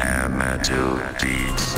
Amateur Beats.